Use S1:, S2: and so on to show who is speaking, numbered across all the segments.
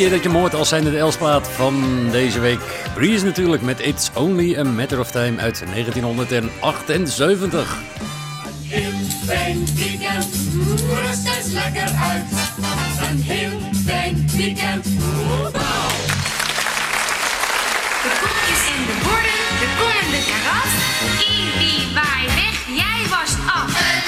S1: Keer dat je moord als zijnde de Elsplaat van deze week. Breeze natuurlijk met It's Only a Matter of Time uit 1978.
S2: Een heel fijn weekend, rust eens lekker uit. Een heel fijn weekend, woehoe!
S3: De koekjes in de borden, de komende karat. Ibi, waai weg, jij was af.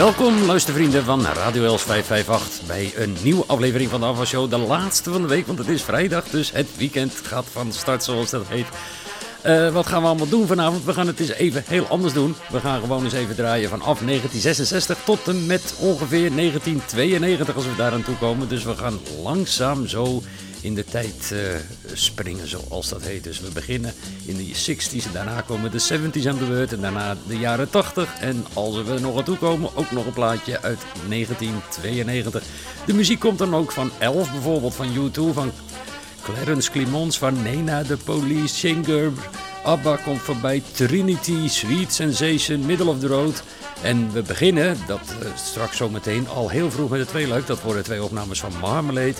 S1: Welkom luistervrienden van Radio Els 558 bij een nieuwe aflevering van de Afwasshow. De laatste van de week, want het is vrijdag, dus het weekend gaat van start zoals dat heet. Eh, wat gaan we allemaal doen vanavond? We gaan het eens even heel anders doen. We gaan gewoon eens even draaien vanaf 1966 tot en met ongeveer 1992 als we daar aan toe komen. Dus we gaan langzaam zo in de tijd eh, springen zoals dat heet. Dus we beginnen in de 60s en daarna komen de 70s aan de beurt en daarna de jaren 80. En als we er nog aan toe komen, ook nog een plaatje uit 1992. De muziek komt dan ook van Elf bijvoorbeeld, van U2, van Clarence Clemons van Nena, The Police, Singer, ABBA komt voorbij, Trinity, Sweet Sensation, Middle of the Road. En we beginnen, dat eh, straks zometeen, al heel vroeg met de tweeluik. Dat worden twee opnames van Marmalade.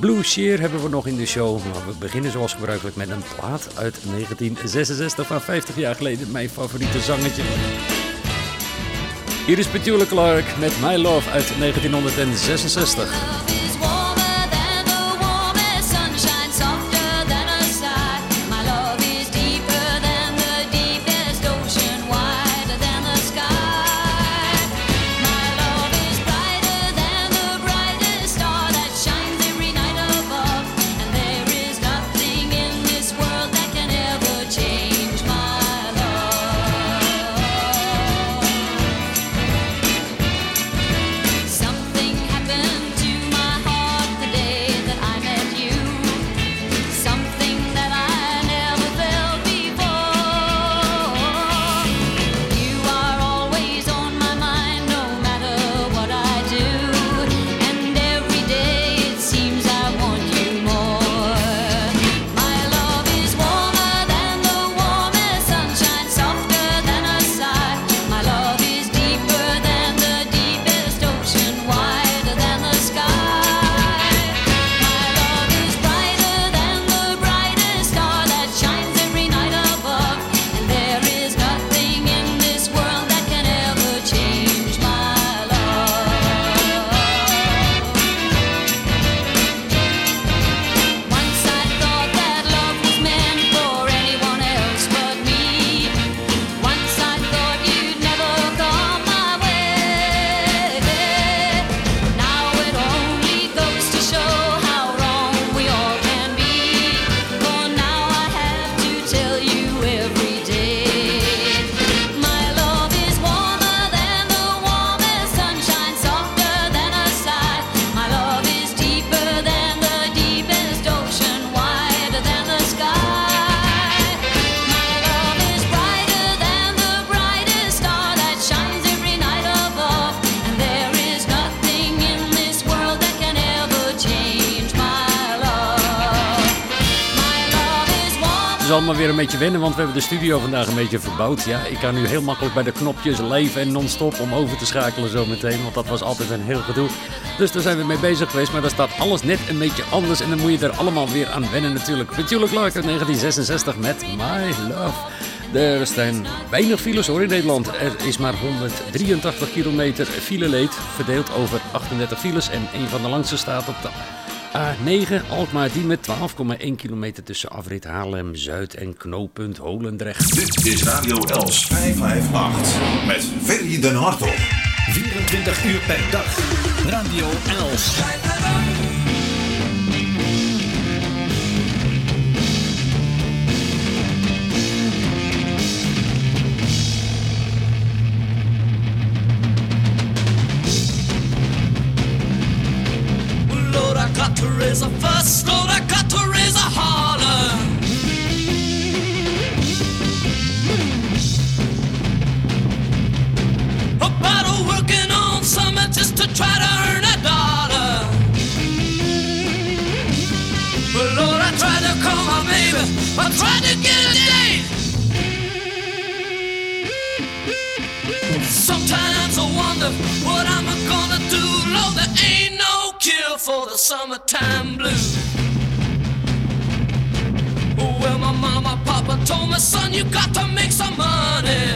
S1: Blue Sheer hebben we nog in de show. Maar we beginnen zoals gebruikelijk met een plaat uit 1966 van 50 jaar geleden. Mijn favoriete zangetje. Hier is Petula Clark met My Love uit 1966. Weer een beetje wennen, want we hebben de studio vandaag een beetje verbouwd. Ja, ik kan nu heel makkelijk bij de knopjes live en non-stop om over te schakelen zo meteen, want dat was altijd een heel gedoe. Dus daar zijn we mee bezig geweest, maar daar staat alles net een beetje anders en dan moet je er allemaal weer aan wennen natuurlijk. Natuurlijk Clark uit 1966 met My Love. Er zijn weinig files hoor in Nederland. Er is maar 183 kilometer fileleed, verdeeld over 38 files. En een van de langste staat op de A9 Alkmaar die met 12,1 kilometer tussen afrit Haarlem-Zuid en knooppunt Holendrecht.
S4: Dit is Radio Els 558 met Ferry den Hartog.
S5: 24 uur per dag. Radio Els.
S6: is a fun. For the summertime blues. Well, my mama, papa told me, son, you got to make some money.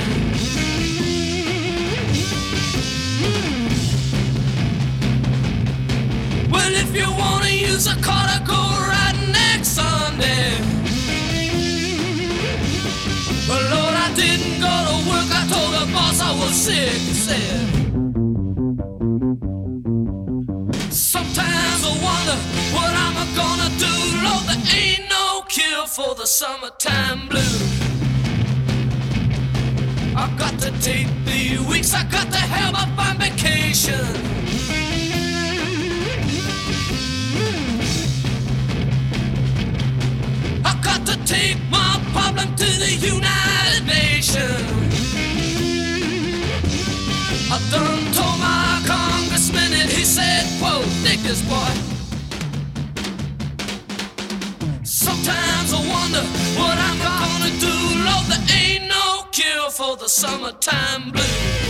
S6: Well, if you wanna use a car to go right next Sunday. But Lord, I didn't go to work. I told the boss I was sick. He said. Ain't no cure for the summertime blues. I got to take the weeks. I got to have a fine vacation. I got to take my problem to the United Nations. I done told my congressman and he said, quote, dig this boy. Sometimes I wonder what I'm gonna do. Lord, there ain't no cure for the summertime blues.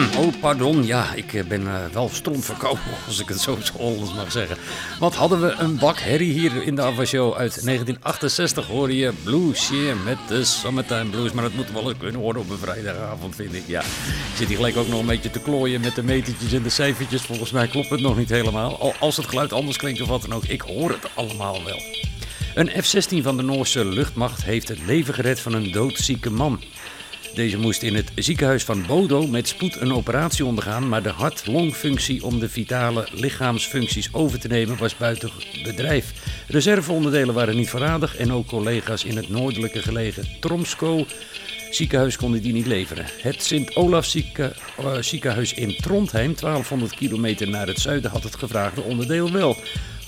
S1: pardon. Ja, ik eh, ben eh, wel stom verkopen, als ik het zo Hollands mag zeggen. Wat hadden we een bak herrie hier in de Ava Show uit 1968. Hoorde je Blues Year met de Summertime Blues. Maar dat moet wel eens kunnen horen op een vrijdagavond, vind ik. Ja, ik zit hier gelijk ook nog een beetje te klooien met de metertjes en de cijfertjes. Volgens mij klopt het nog niet helemaal. Al als het geluid anders klinkt of wat dan ook, ik hoor het allemaal wel. Een F-16 van de Noorse luchtmacht heeft het leven gered van een doodzieke man. Deze moest in het ziekenhuis van Bodo met spoed een operatie ondergaan, maar de hart-longfunctie om de vitale lichaamsfuncties over te nemen was buiten bedrijf. Reserveonderdelen waren niet voorradig en ook collega's in het noordelijke gelegen Tromsko ziekenhuis konden die niet leveren. Het Sint-Olaf eh, ziekenhuis in Trondheim, 1200 kilometer naar het zuiden, had het gevraagde onderdeel wel.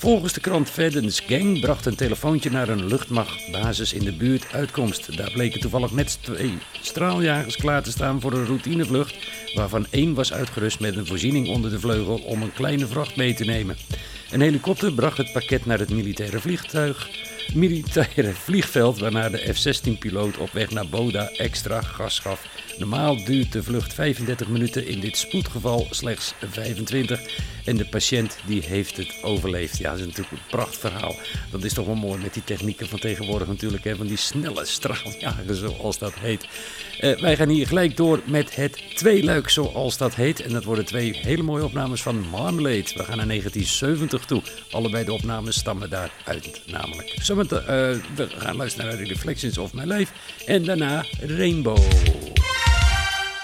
S1: Volgens de krant Verdens Gang bracht een telefoontje naar een luchtmachtbasis in de buurt uitkomst. Daar bleken toevallig net twee straaljagers klaar te staan voor een routinevlucht, waarvan één was uitgerust met een voorziening onder de vleugel om een kleine vracht mee te nemen. Een helikopter bracht het pakket naar het militaire vliegtuig. Militaire vliegveld, waarna de F-16-piloot op weg naar Boda extra gas gaf. Normaal duurt de vlucht 35 minuten, in dit spoedgeval slechts 25. En de patiënt die heeft het overleefd. Ja, dat is natuurlijk een prachtverhaal. Dat is toch wel mooi met die technieken van tegenwoordig natuurlijk. Hè? Van die snelle straaljager zoals dat heet. Eh, wij gaan hier gelijk door met het tweeluik zoals dat heet. En dat worden twee hele mooie opnames van Marmalade. We gaan naar 1970 toe. Allebei de opnames stammen daaruit namelijk. Zometeen, eh, we gaan luisteren naar The Reflections of My Life. En daarna Rainbow.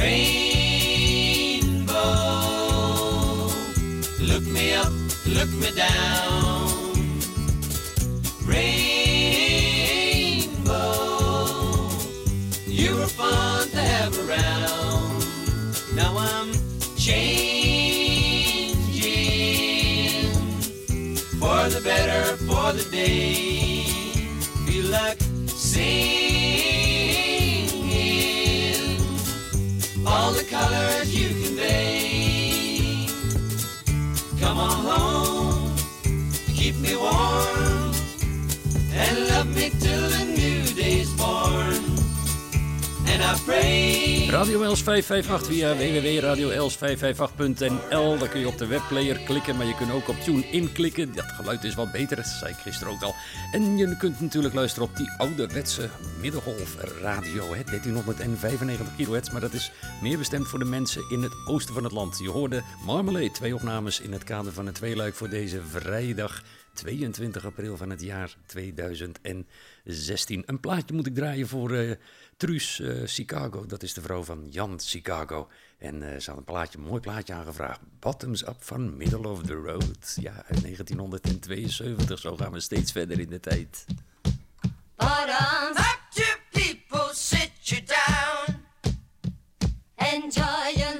S7: Rainbow, look me up, look me down. Rainbow, you were fun to have around. Now I'm changing for the better, for the day. Colors you convey. Come on home, keep me warm, and love me till the new day's born. And I pray.
S1: Radio Els 558 via www.radioels558.nl. Daar kun je op de webplayer klikken, maar je kunt ook op TuneIn klikken. Dat geluid is wat beter, dat zei ik gisteren ook al. En je kunt natuurlijk luisteren op die ouderwetse middengolf radio. Hè, 1395 kHz, maar dat is meer bestemd voor de mensen in het oosten van het land. Je hoorde Marmalade, twee opnames in het kader van het tweeluik voor deze vrijdag 22 april van het jaar 2016. Een plaatje moet ik draaien voor eh Truus eh, Chicago. Dat is de vrouw van Jan Chicago. En eh, ze had een plaatje, mooi plaatje aangevraagd. Bottoms Up van Middle of the Road. Ja, uit 1972. Zo gaan we steeds verder in de tijd.
S8: Sit you down. Enjoy your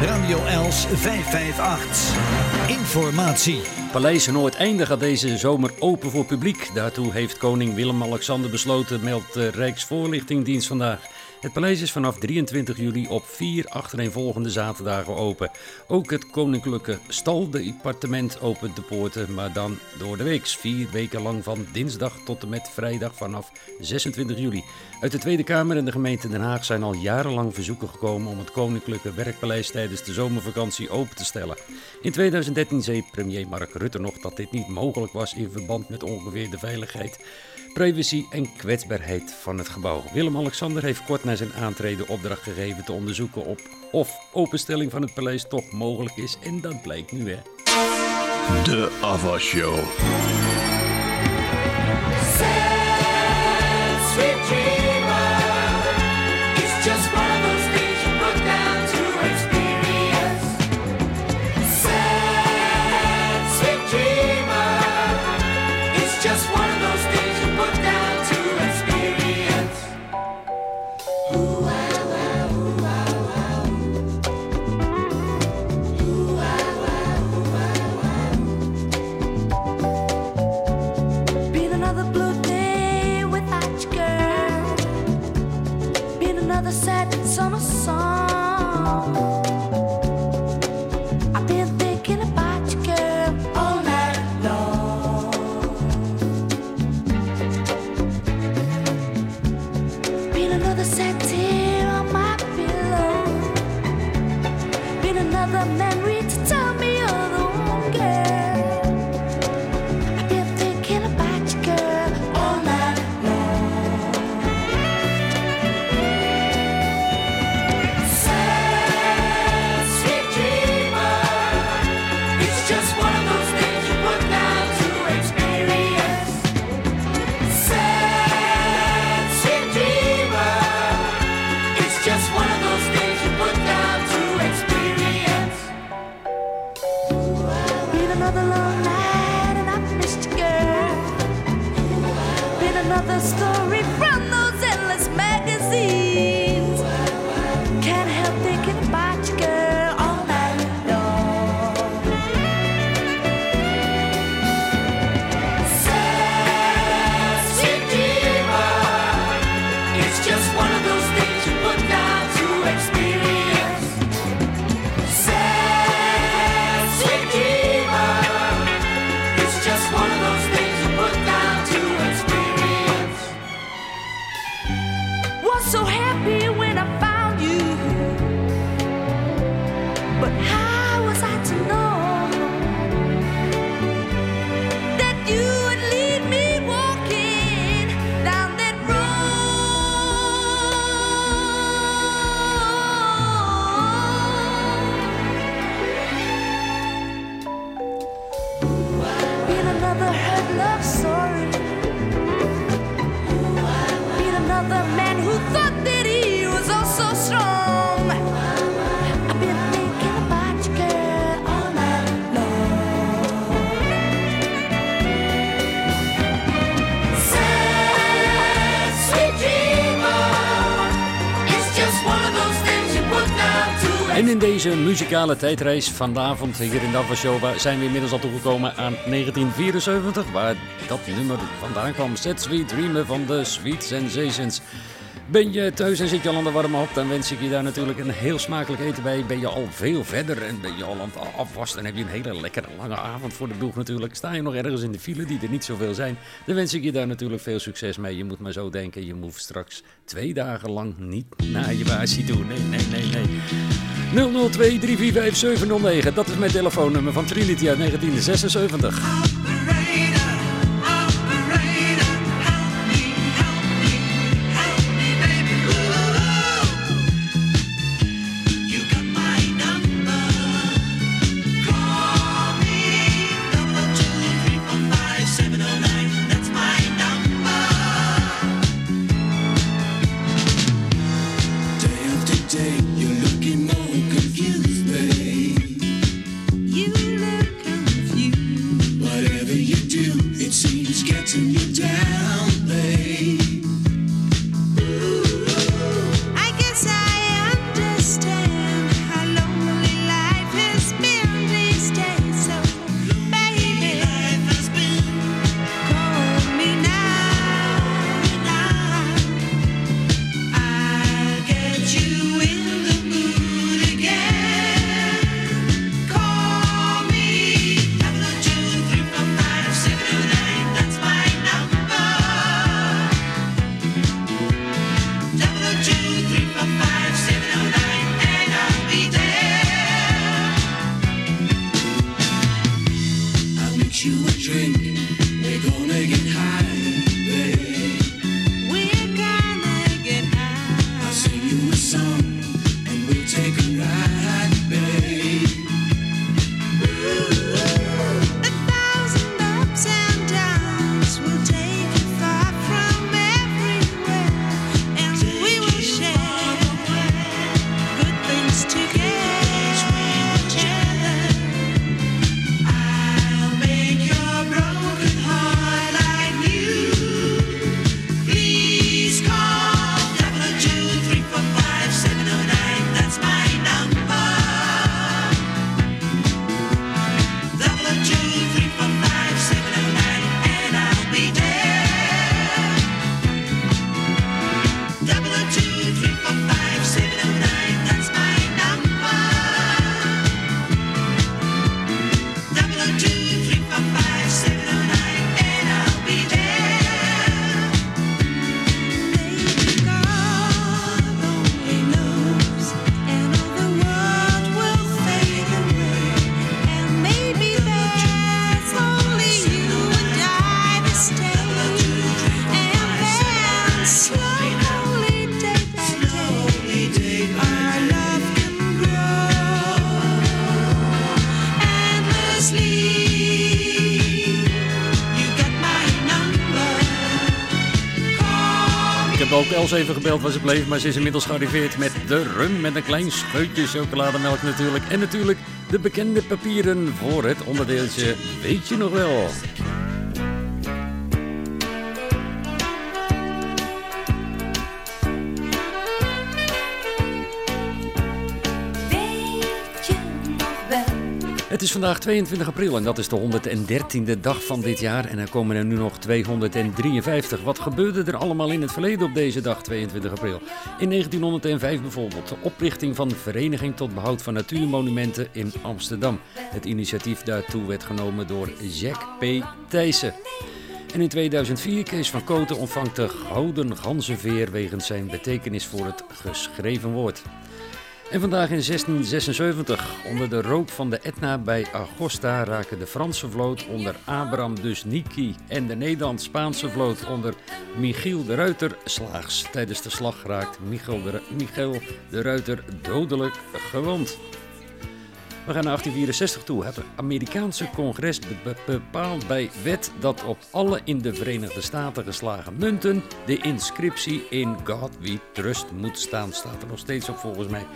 S5: 558. Informatie.
S1: Paleis Noordeinde gaat deze zomer open voor publiek. Daartoe heeft koning Willem-Alexander besloten, meldt de Rijksvoorlichtingdienst vandaag. Het paleis is vanaf 23 juli op vier achtereenvolgende zaterdagen open. Ook het koninklijke staldepartement opent de poorten, maar dan door de week. Vier weken lang van dinsdag tot en met vrijdag vanaf 26 juli. Uit de Tweede Kamer en de gemeente Den Haag zijn al jarenlang verzoeken gekomen om het koninklijke werkpaleis tijdens de zomervakantie open te stellen. In 2013 zei premier Mark Rutte nog dat dit niet mogelijk was in verband met ongeveer de veiligheid, privacy en kwetsbaarheid van het gebouw. Willem-Alexander heeft kort na zijn aantreden opdracht gegeven te onderzoeken op of openstelling van het paleis toch mogelijk is. En dat blijkt nu hè.
S9: De Ava
S1: muzikale tijdreis vanavond hier in waar zijn we inmiddels al toegekomen aan 1974, waar dat nummer vandaan kwam. Set Sweet Dreamer van de Sweet Sensations. Ben je thuis en zit je al aan de warme hop, dan wens ik je daar natuurlijk een heel smakelijk eten bij. Ben je al veel verder en ben je al aan het afwassen, dan heb je een hele lekkere lange avond voor de boeg natuurlijk. Sta je nog ergens in de file die er niet zoveel zijn, dan wens ik je daar natuurlijk veel succes mee. Je moet maar zo denken, je moet straks twee dagen lang niet naar je baasje toe. Nee, nee, nee, nee. 002-345-709, dat is mijn telefoonnummer van Trinity uit 1976. Even gebeld waar ze bleef, maar ze is inmiddels gearriveerd met de rum met een klein scheutje chocolademelk natuurlijk. En natuurlijk de bekende papieren voor het onderdeeltje Weet je nog wel? Vandaag 22 april en dat is de 113e dag van dit jaar. En er komen er nu nog 253. Wat gebeurde er allemaal in het verleden op deze dag, 22 april? In 1905 bijvoorbeeld de oprichting van de Vereniging tot Behoud van Natuurmonumenten in Amsterdam. Het initiatief daartoe werd genomen door Jack P. Thijssen. En in 2004 Kees van Koten ontvangt de Gouden Ganzenveer wegens zijn betekenis voor het geschreven woord. En vandaag in 1676, onder de rook van de Etna bij Agosta, raken de Franse vloot onder Abraham Dusniki en de Nederlands-Spaanse vloot onder Michiel de Ruiter slaags. Tijdens de slag raakt Michiel de, Michiel de Ruiter dodelijk gewond. We gaan naar 1864 toe. Het Amerikaanse congres be- be- bepaalt bij wet dat op alle in de Verenigde Staten geslagen munten de inscriptie in God We Trust moet staan. Staat er nog steeds op volgens mij.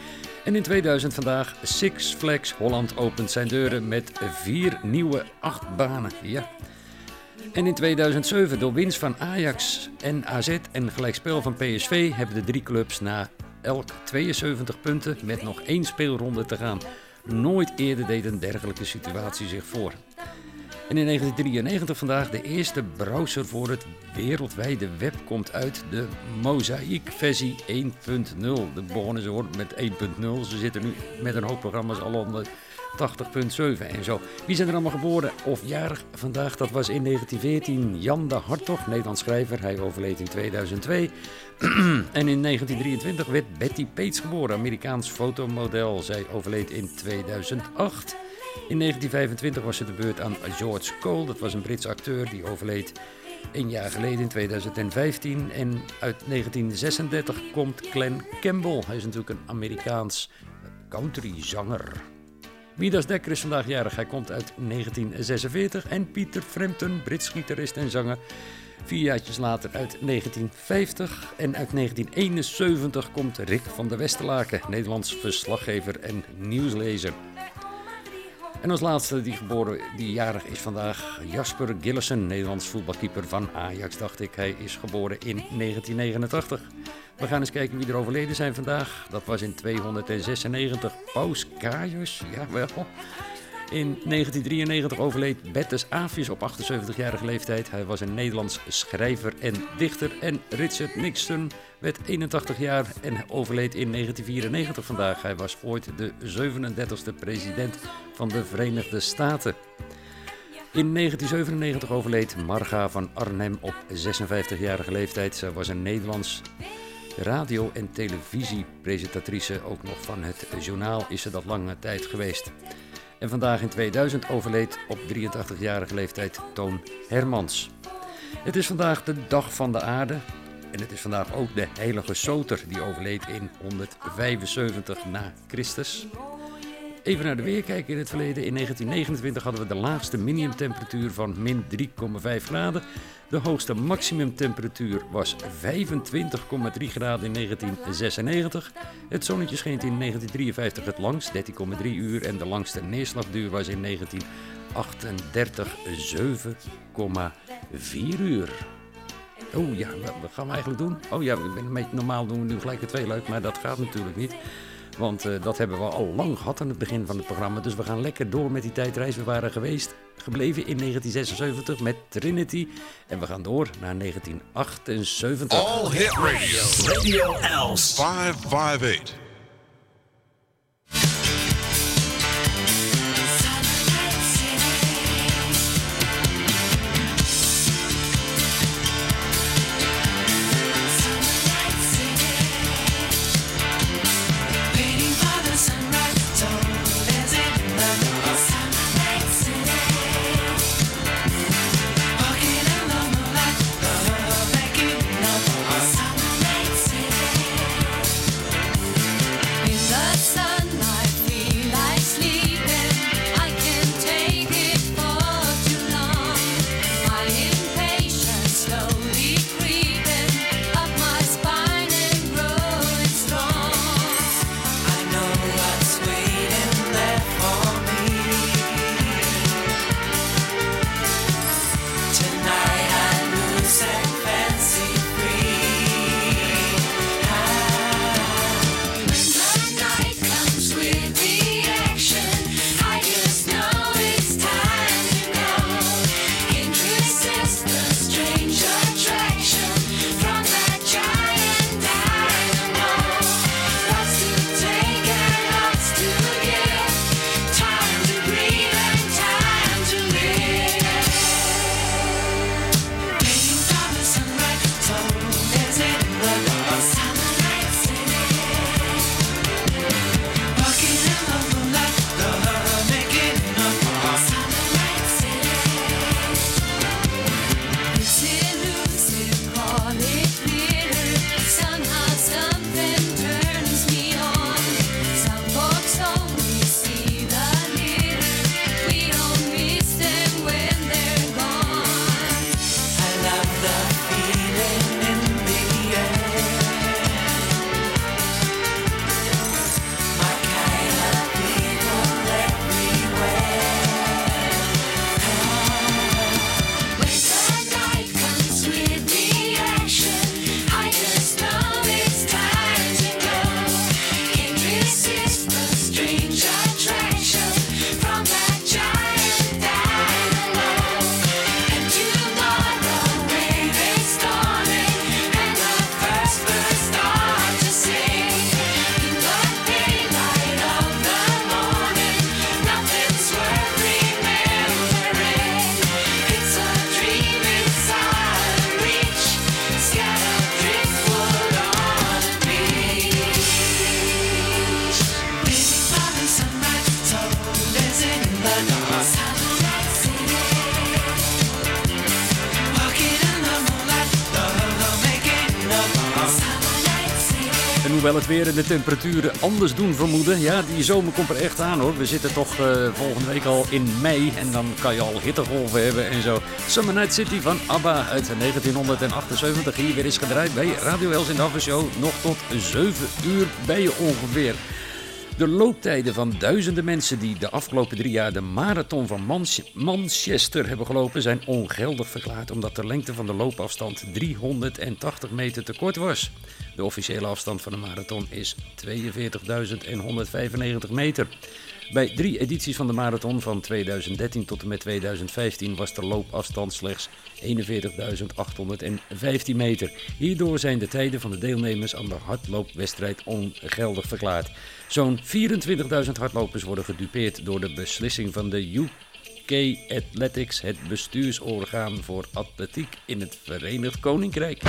S1: En in 2000 vandaag Six Flags Holland opent zijn deuren met vier nieuwe achtbanen. Ja. En in 2007 door winst van Ajax en AZ en gelijkspel van PSV hebben de drie clubs na elk 72 punten met nog één speelronde te gaan. Nooit eerder deed een dergelijke situatie zich voor. En in 1993 vandaag de eerste browser voor het wereldwijde web komt uit, de Mosaic versie 1.0. De begonnen ze met 1.0, ze zitten nu met een hoop programma's al onder 80.7 en zo. Wie zijn er allemaal geboren of jarig vandaag? Dat was in 1914 Jan de Hartog, Nederlands schrijver. Hij overleed in 2002. en in 1923 werd Betty Pates geboren, Amerikaans fotomodel. Zij overleed in 2008. In 1925 was het de beurt aan George Cole. Dat was een Britse acteur die overleed een jaar geleden in 2015. En uit 1936 komt Glenn Campbell. Hij is natuurlijk een Amerikaans countryzanger. Midas Dekker is vandaag jarig. Hij komt uit 1946. En Peter Frampton, Brits gitarist en zanger. Vier jaartjes later uit 1950. En uit 1971 komt Rick van der Westerlaken, Nederlands verslaggever en nieuwslezer. En als laatste die geboren, die jarig is vandaag, Jasper Gillessen, Nederlands voetbalkeeper van Ajax, dacht ik. Hij is geboren in 1989. We gaan eens kijken wie er overleden zijn vandaag. Dat was in 296 Paus Caius, jawel. In 1993 overleed Bertus Avius op 78-jarige leeftijd. Hij was een Nederlands schrijver en dichter. En Richard Nixon werd 81 jaar en overleed in 1994 vandaag. Hij was ooit de 37e president van de Verenigde Staten. In 1997 overleed Marga van Arnhem op 56-jarige leeftijd. Zij was een Nederlands radio- en televisiepresentatrice. Ook nog van het journaal is ze dat lange tijd geweest. En vandaag in 2000 overleed op 83-jarige leeftijd Toon Hermans. Het is vandaag de dag van de aarde. En het is vandaag ook de heilige Soter die overleed in 175 na Christus. Even naar de weer kijken in het verleden. In 1929 hadden we de laagste minimumtemperatuur van min 3,5 graden. De hoogste maximumtemperatuur was 25,3 graden in 1996. Het zonnetje scheen in 1953 het langst, 13,3 uur. En de langste neerslagduur was in 1938 7,4 uur. Oh ja, wat gaan we eigenlijk doen? Oh ja, normaal doen we nu gelijk het twee leuk, maar dat gaat natuurlijk niet. Want eh, dat hebben we al lang gehad aan het begin van het programma. Dus we gaan lekker door met die tijdreis. We waren geweest, gebleven in 1976 met Trinity. En we gaan door naar 1978.
S4: All Hit Radio.
S9: Radio Els.
S4: 558.
S1: De temperaturen anders doen vermoeden. Ja, die zomer komt er echt aan hoor. We zitten toch eh, volgende week al in mei en dan kan je al hittegolven hebben en zo. Summer Night City van ABBA uit 1978. Hier weer is gedraaid bij Radio Els in de Show. Nog tot 7 uur bij je ongeveer. De looptijden van duizenden mensen die de afgelopen drie jaar de marathon van Manchester hebben gelopen zijn ongeldig verklaard omdat de lengte van de loopafstand 380 meter te kort was. De officiële afstand van de marathon is 42.195 meter. Bij drie edities van de marathon van 2013 tot en met 2015 was de loopafstand slechts 41.815 meter. Hierdoor zijn de tijden van de deelnemers aan de hardloopwedstrijd ongeldig verklaard. Zo'n 24.000 hardlopers worden gedupeerd door de beslissing van de UK Athletics, het bestuursorgaan voor atletiek in het Verenigd Koninkrijk.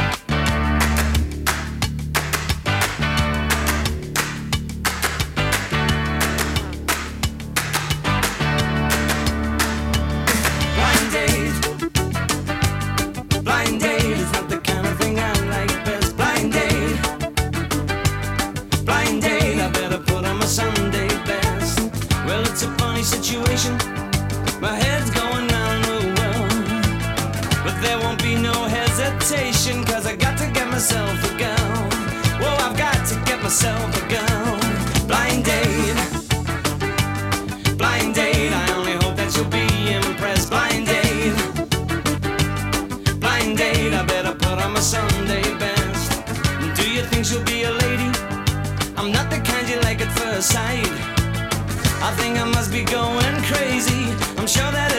S7: Sight. I think I must be going crazy. I'm sure that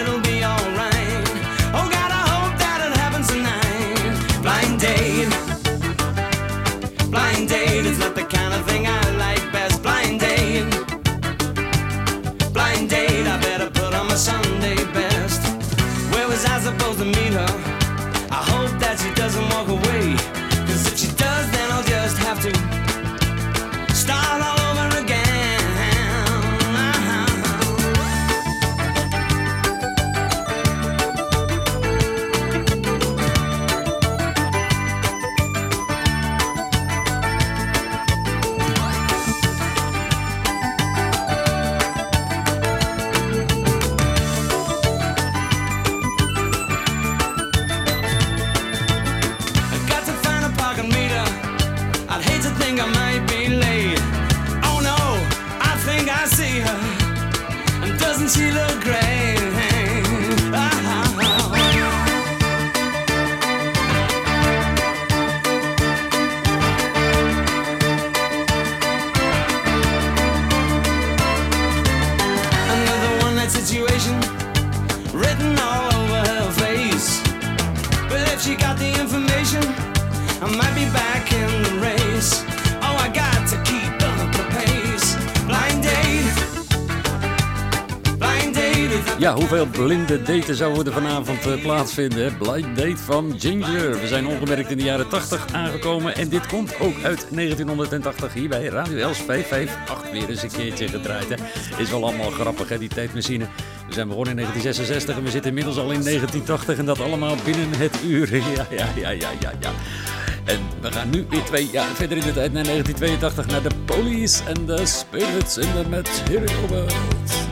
S1: blinde daten zouden er vanavond eh, plaatsvinden? hè? Date van Ginger. We zijn ongemerkt in de jaren 80 aangekomen en dit komt ook uit 1980 hier bij Radio Els 558 weer eens een keertje gedraaid. Hè? Is wel allemaal grappig hè, die tijdmachine. We zijn begonnen in 1966 en we zitten inmiddels al in 1980 en dat allemaal binnen het uur. Ja, ja, ja, ja, ja, ja. En we gaan nu weer twee jaar verder in de tijd naar 1982 naar de Police en de Spirits in the Material World.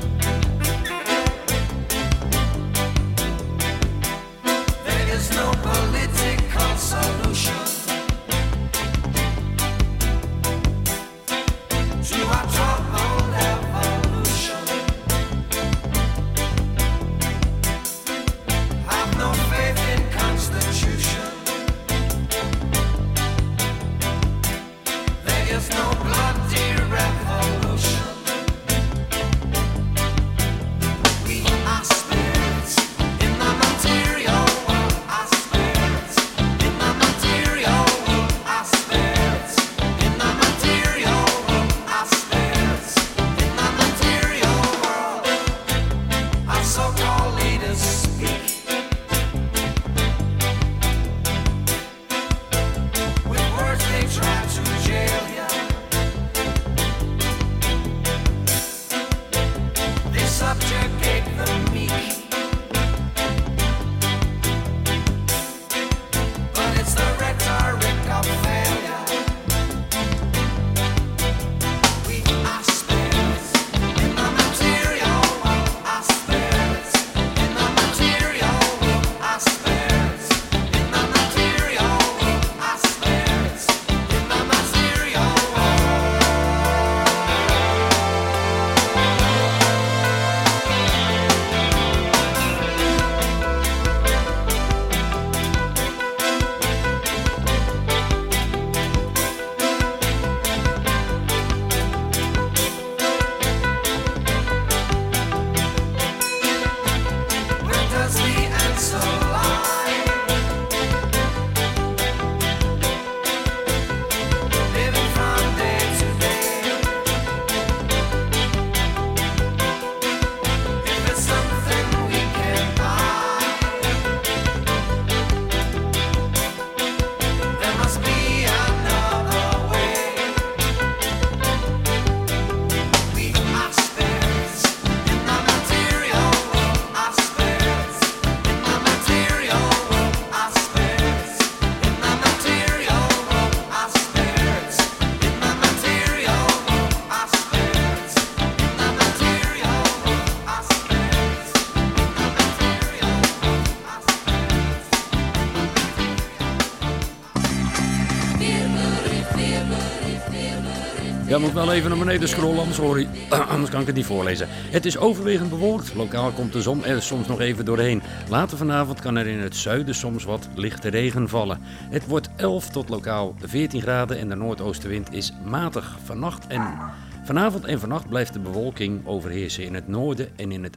S1: Wel even naar beneden scrollen, anders, anders kan ik het niet voorlezen. Het is overwegend bewolkt. Lokaal komt de zon er soms nog even doorheen. Later vanavond kan er in het zuiden soms wat lichte regen vallen. Het wordt 11 tot lokaal 14 graden en de noordoostenwind is matig. Vannacht en Vanavond en vannacht blijft de bewolking overheersen. In het noorden en in het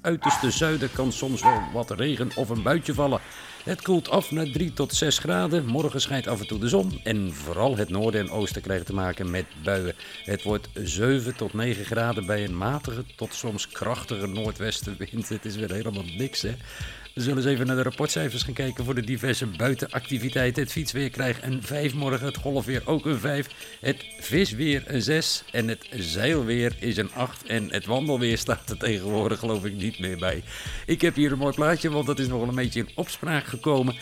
S1: uiterste zuiden kan soms wel wat regen of een buitje vallen. Het koelt af naar 3 tot 6 graden. Morgen schijnt af en toe de zon. En vooral het noorden en oosten krijgen te maken met buien. Het wordt 7 tot 9 graden bij een matige tot soms krachtige noordwestenwind. Het is weer helemaal niks, hè? We zullen eens even naar de rapportcijfers gaan kijken voor de diverse buitenactiviteiten. Het fietsweer krijgt een 5 morgen, het golfweer ook een 5, het visweer een 6 en het zeilweer is een 8 en het wandelweer staat er tegenwoordig geloof ik niet meer bij. Ik heb hier een mooi plaatje, want dat is nog wel een beetje in opspraak gekomen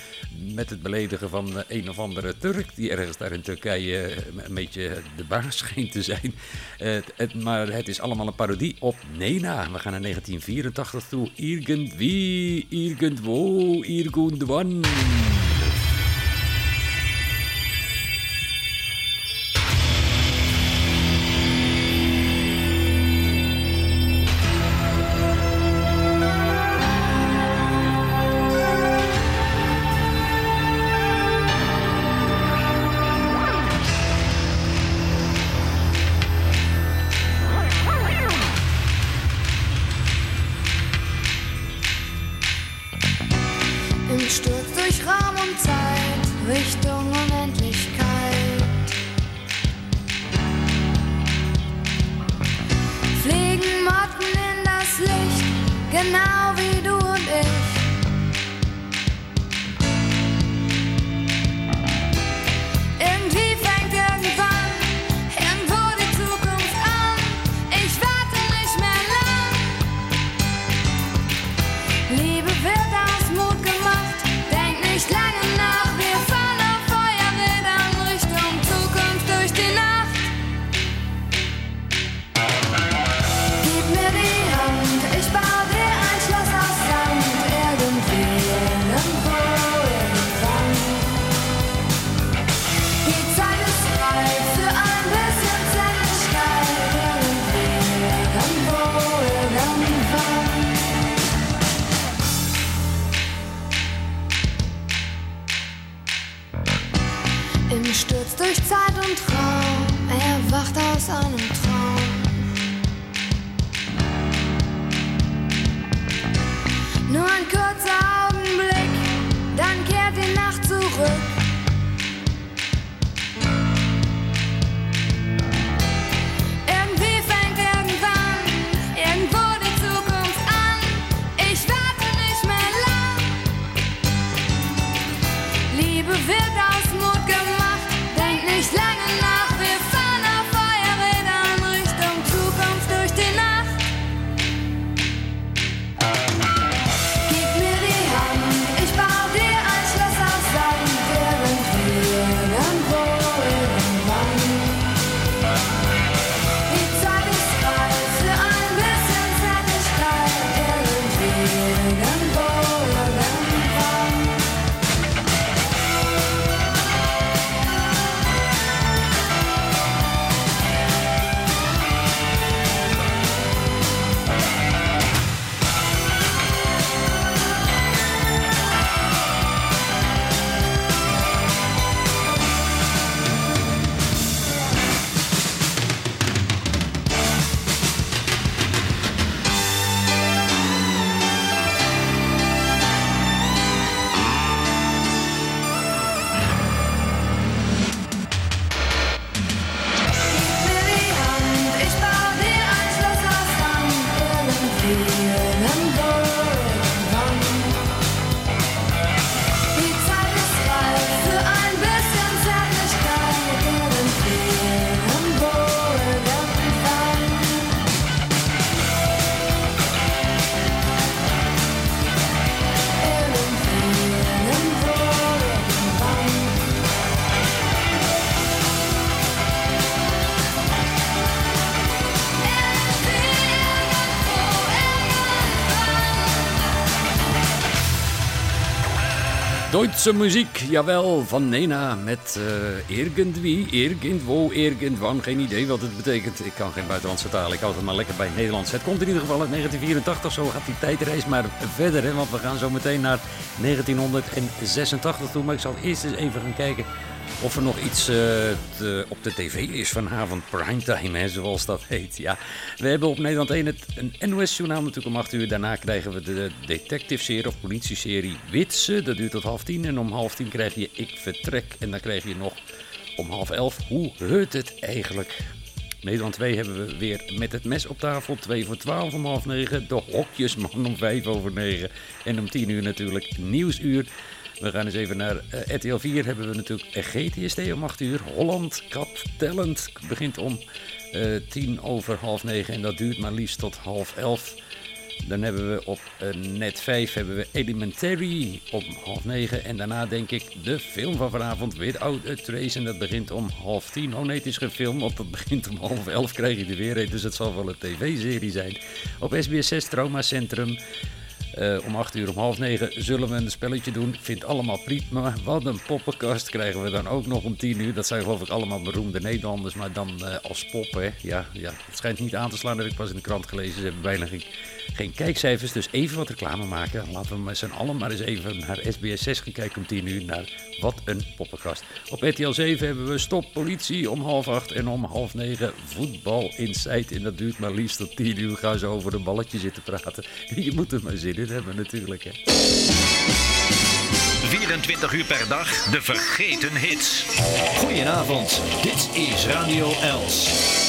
S1: met het beledigen van eh, een of andere Turk die ergens daar in Turkije eh, een beetje de baas scheen te zijn. Het- het- maar het is allemaal een parodie op Nena. We gaan naar 1984 toe. Irgendwie, irgendwo, irgendwann. Duitse muziek, jawel, van Nena met eh irgendwie, irgendwo, irgendwann. Geen idee wat het betekent. Ik kan geen buitenlandse taal, ik houd het maar lekker bij Nederlands. Het komt in ieder geval uit 1984, zo gaat die tijdreis maar verder. Hè, want we gaan zo meteen naar 1986 toe. Maar ik zal eerst eens even gaan kijken of er nog iets eh, op de tv is vanavond. Primetime, zoals dat heet. Ja, we hebben op Nederland 1 het, een NOS-journaal natuurlijk om 8 uur. Daarna krijgen we de detective-serie of politie-serie Witse. Dat duurt tot half tien. En om half tien krijg je Ik Vertrek. En dan krijg je nog om half elf Hoe heurt het eigenlijk? Nederland 2 hebben we weer met het mes op tafel. 2 voor 12 om half 9. De hokjesman om 5 over 9. En om 10 uur natuurlijk Nieuwsuur. We gaan eens even naar eh, RTL 4. Hebben we natuurlijk GTST om 8 uur. Holland Cup Talent begint om eh 10 over half 9. En dat duurt maar liefst tot half 11. Dan hebben we op eh, net 5 hebben we Elementary om half 9. En daarna denk ik de film van vanavond, Without a Trace. En dat begint om half 10. Oh nee, het is geen film, want dat begint om half 11. Krijg je er weer een, dus het zal wel een tv-serie zijn. Op SBS 6 Trauma Centrum. Eh, om 8 uur, om half 9 zullen we een spelletje doen. Ik vind het allemaal prima. Wat een poppenkast krijgen we dan ook nog om 10 uur. Dat zijn geloof ik allemaal beroemde Nederlanders, maar dan eh, als pop. Ja, ja, het schijnt niet aan te slaan, dat heb ik pas in de krant gelezen. Ze hebben bijna geen, kijkcijfers, dus even wat reclame maken. Laten we met z'n allen maar eens even naar SBS 6 gaan kijken om 10 uur. Naar wat een poppenkast. Op RTL 7 hebben we Stop Politie om half 8 en om half 9 Voetbal Inside. En dat duurt maar liefst tot 10 uur. Gaan ze over een balletje zitten praten. Je moet er maar zin in hebben natuurlijk. Hè.
S9: 24 uur per dag de vergeten hits.
S5: Goedenavond, dit is Radio Els.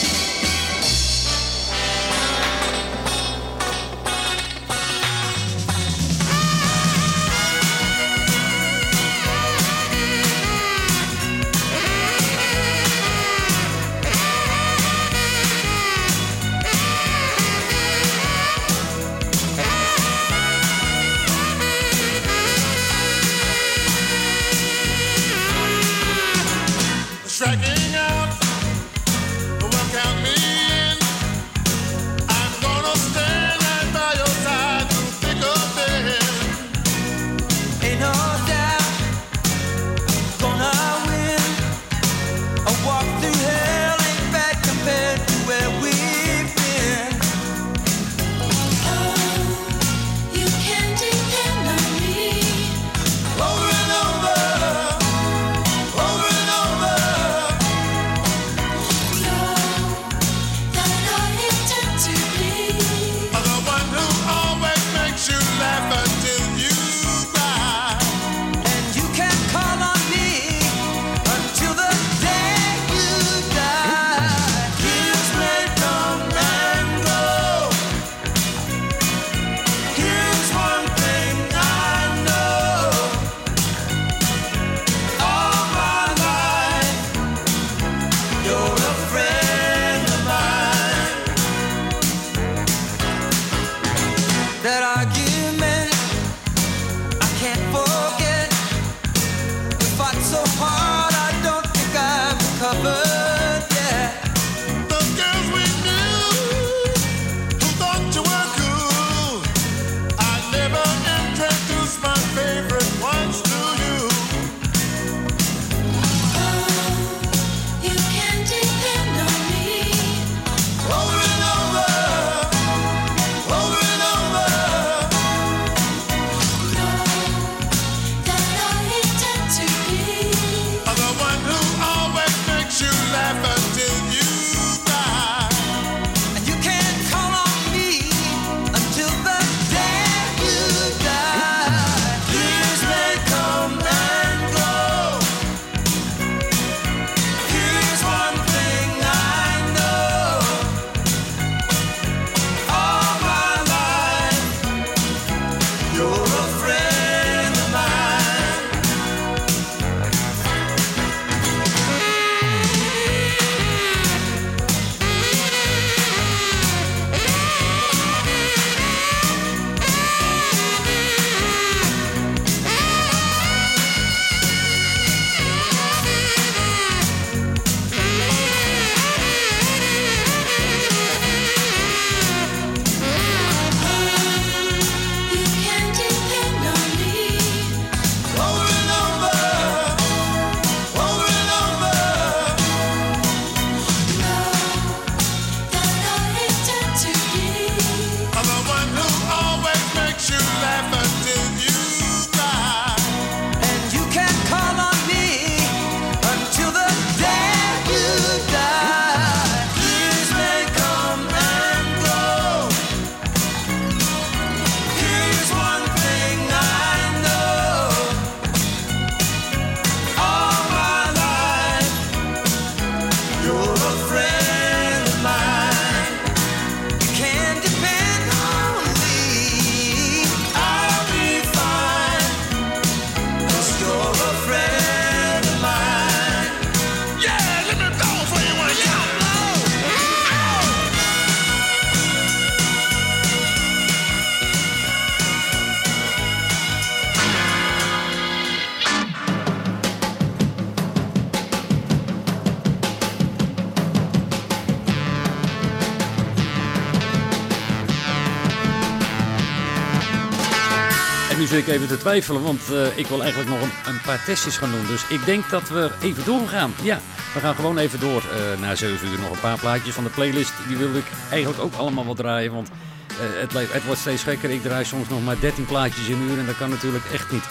S1: Zit ik even te twijfelen, want eh, ik wil eigenlijk nog een, een paar testjes gaan doen. Dus ik denk dat we even doorgaan. Ja, we gaan gewoon even door. eh na 7 uur nog een paar plaatjes van de playlist. Die wilde ik eigenlijk ook allemaal wat draaien, want eh, het, het wordt steeds gekker. Ik draai soms nog maar 13 plaatjes in een uur en dat kan natuurlijk echt niet.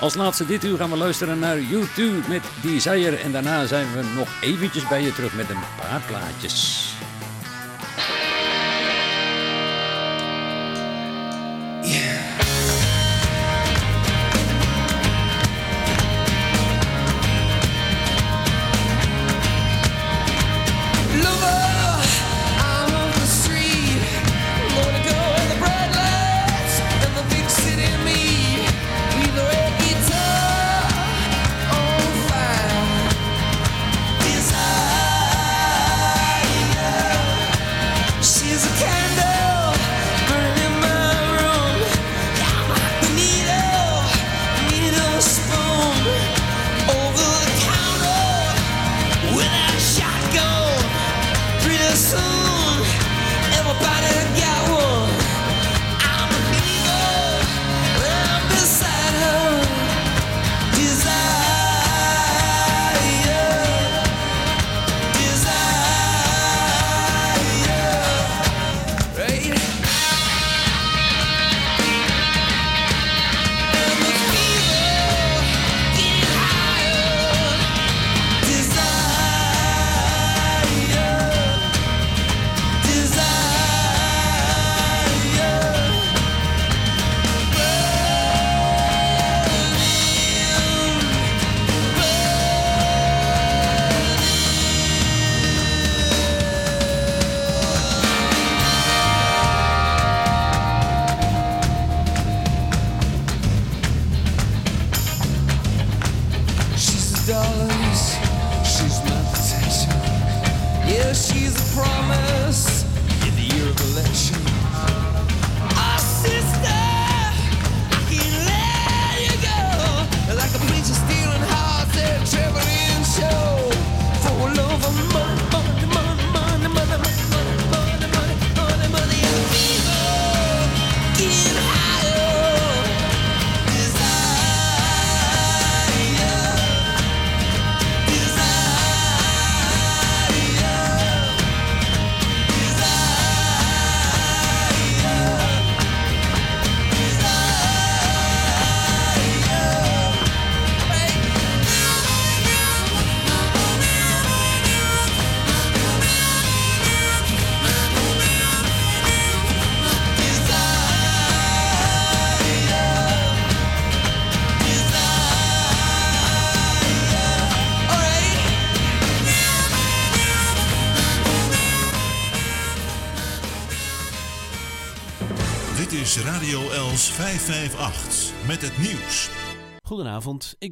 S1: Als laatste dit uur gaan we luisteren naar U2 met Desire. En daarna zijn we nog eventjes bij je terug met een paar plaatjes.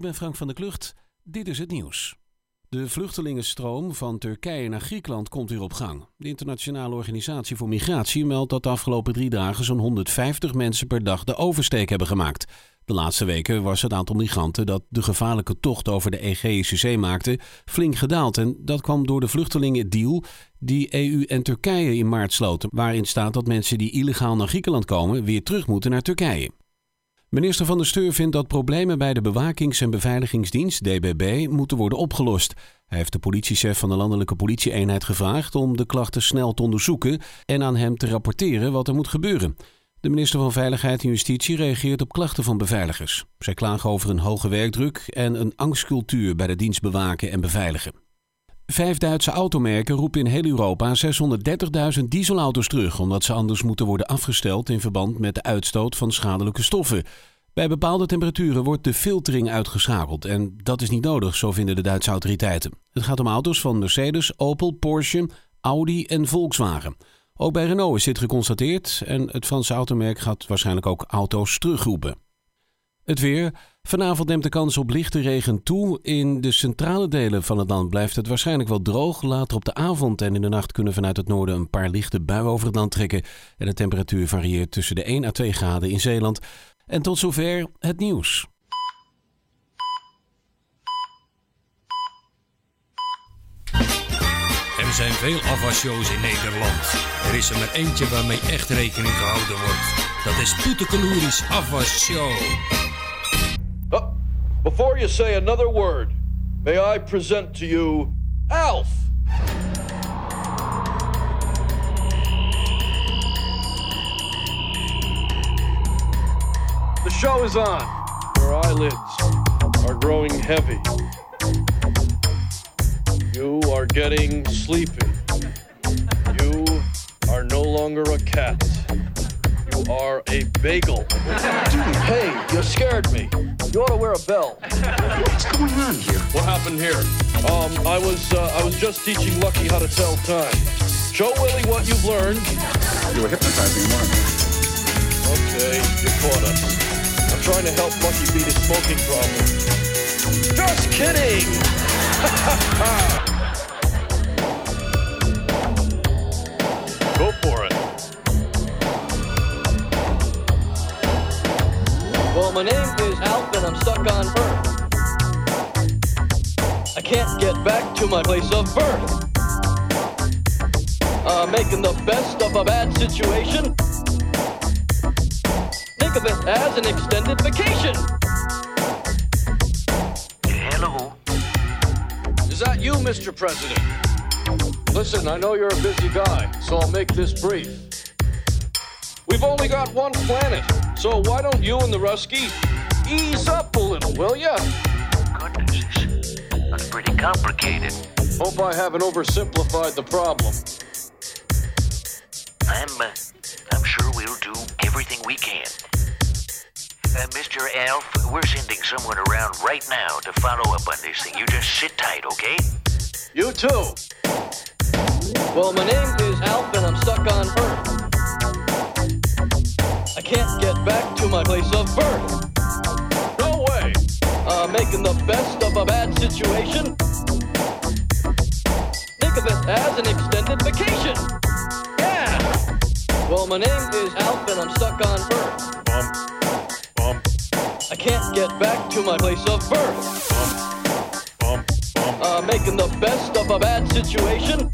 S10: Ben Frank van der Klucht. Dit is het nieuws. De vluchtelingenstroom van Turkije naar Griekenland komt weer op gang. De Internationale Organisatie voor Migratie meldt dat de afgelopen drie dagen zo'n 150 mensen per dag de oversteek hebben gemaakt. De laatste weken was het aantal migranten dat de gevaarlijke tocht over de Egeïsche Zee maakte flink gedaald. En dat kwam door de vluchtelingendeal die EU en Turkije in maart sloten, waarin staat dat mensen die illegaal naar Griekenland komen weer terug moeten naar Turkije. Minister van der Steur vindt dat problemen bij de Bewakings- en Beveiligingsdienst, DBB, moeten worden opgelost. Hij heeft de politiechef van de landelijke politieeenheid gevraagd om de klachten snel te onderzoeken en aan hem te rapporteren wat er moet gebeuren. De minister van Veiligheid en Justitie reageert op klachten van beveiligers. Zij klagen over een hoge werkdruk en een angstcultuur bij de dienst bewaken en beveiligen. Vijf Duitse automerken roepen in heel Europa 630.000 dieselauto's terug, omdat ze anders moeten worden afgesteld in verband met de uitstoot van schadelijke stoffen. Bij bepaalde temperaturen wordt de filtering uitgeschakeld en dat is niet nodig, zo vinden de Duitse autoriteiten. Het gaat om auto's van Mercedes, Opel, Porsche, Audi en Volkswagen. Ook bij Renault is dit geconstateerd en het Franse automerk gaat waarschijnlijk ook auto's terugroepen. Het weer. Vanavond neemt de kans op lichte regen toe. In de centrale delen van het land blijft het waarschijnlijk wel droog. Later op de avond en in de nacht kunnen vanuit het noorden een paar lichte buien over het land trekken. En de temperatuur varieert tussen de 1 à 2 graden in Zeeland. En tot zover het nieuws.
S1: Er zijn veel afwasshows in Nederland. Er is er maar eentje waarmee echt rekening gehouden wordt. Dat is Poetekeloeris Afwasshow.
S11: Uh, before you say another word, may I present to you Alf. The show is on. Your eyelids are growing heavy. You are getting sleepy. You are no longer a cat. You are a bagel. Dude, hey, you scared me. You ought to wear a bell. What's going on here? What happened here? Um, I was uh, I was just teaching Lucky how to tell time. Show Willie what you've learned. You were hypnotizing him, Okay, you caught us. I'm trying to help Lucky beat his smoking problem. Just kidding! Go for it.
S12: My name is Alf and I'm stuck on Earth. I can't get back to my place of birth. Uh, making the best of a bad situation. Think of it as an extended vacation.
S11: Hello. Is that you, Mr. President? Listen, I know you're a busy guy, so I'll make this brief. We've only got one planet, so why don't you and the Rusky ease up a little, will ya? Goodness, that's pretty complicated. Hope I haven't oversimplified the problem.
S13: I'm, uh, I'm sure we'll do everything we can. Uh, Mr. Alf, we're sending someone around right now to follow up on this thing. You just sit tight, okay?
S11: You too.
S12: Well, my name is Alf and I'm stuck on Earth. I can't get back to my place of birth.
S11: No way.
S12: Uh, making the best of a bad situation. Think of it as an extended vacation. Yeah. Well, my name is Alf and I'm stuck on Earth.
S11: Bump. Bump.
S12: I can't get back to my place of birth.
S11: Bump. Bump. Bump.
S12: Uh, making the best of a bad situation.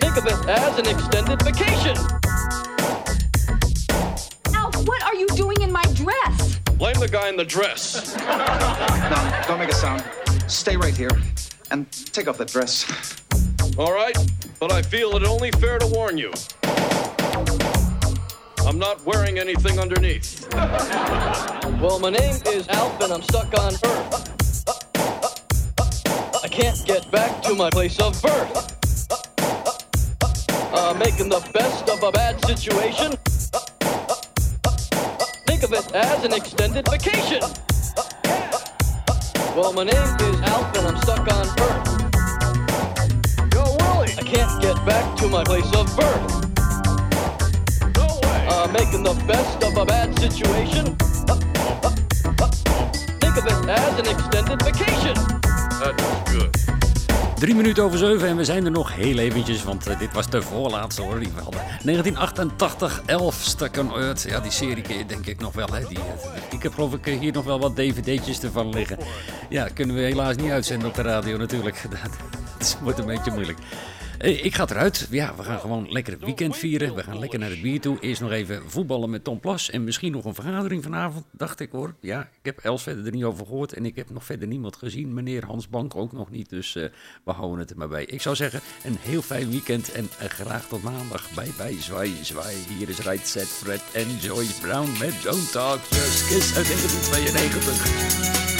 S12: Think of it as an extended vacation.
S14: Alf, what are you doing in my dress?
S11: Blame the guy in the dress.
S15: No, don't make a sound. Stay right here and take off that dress.
S11: All right, but I feel it only fair to warn you. I'm not wearing anything underneath.
S12: Well, my name is Alf and I'm stuck on Earth. I can't get back to my place of birth. Uh, making the best of a bad situation. Think of it as an extended vacation. Well, my name is Alf and I'm stuck on Earth.
S11: Yo, Willie!
S12: I can't get back to my place of birth.
S11: No way!
S12: Uh, making the best of a bad situation. Think of it as an extended vacation.
S11: That was good.
S1: Drie minuten over zeven en we zijn er nog heel eventjes, want eh, dit was de voorlaatste hoor die we hadden. 1988, 11 Stuck on Earth. Ja, die serie ken je denk ik nog wel. Hè? Die, eh, ik heb geloof ik eh, hier nog wel wat dvd'tjes ervan liggen. Ja, kunnen we helaas niet uitzenden op de radio natuurlijk. Dat, dat wordt een beetje moeilijk. Eh, Ik ga eruit. Ja, we gaan gewoon lekker het weekend vieren. We gaan lekker naar het bier toe. Eerst nog even voetballen met Tom Plas. En misschien nog een vergadering vanavond, dacht ik hoor. Ja, ik heb Els verder er niet over gehoord. En ik heb nog verder niemand gezien. Meneer Hans Bank ook nog niet. Dus eh, we houden het er maar bij. Ik zou zeggen, een heel fijn weekend. En eh, graag tot maandag. Bye bye, zwaai, zwaai. Hier is Right Set Fred en Joyce Brown met Don't Talk Just Kiss uit 1992.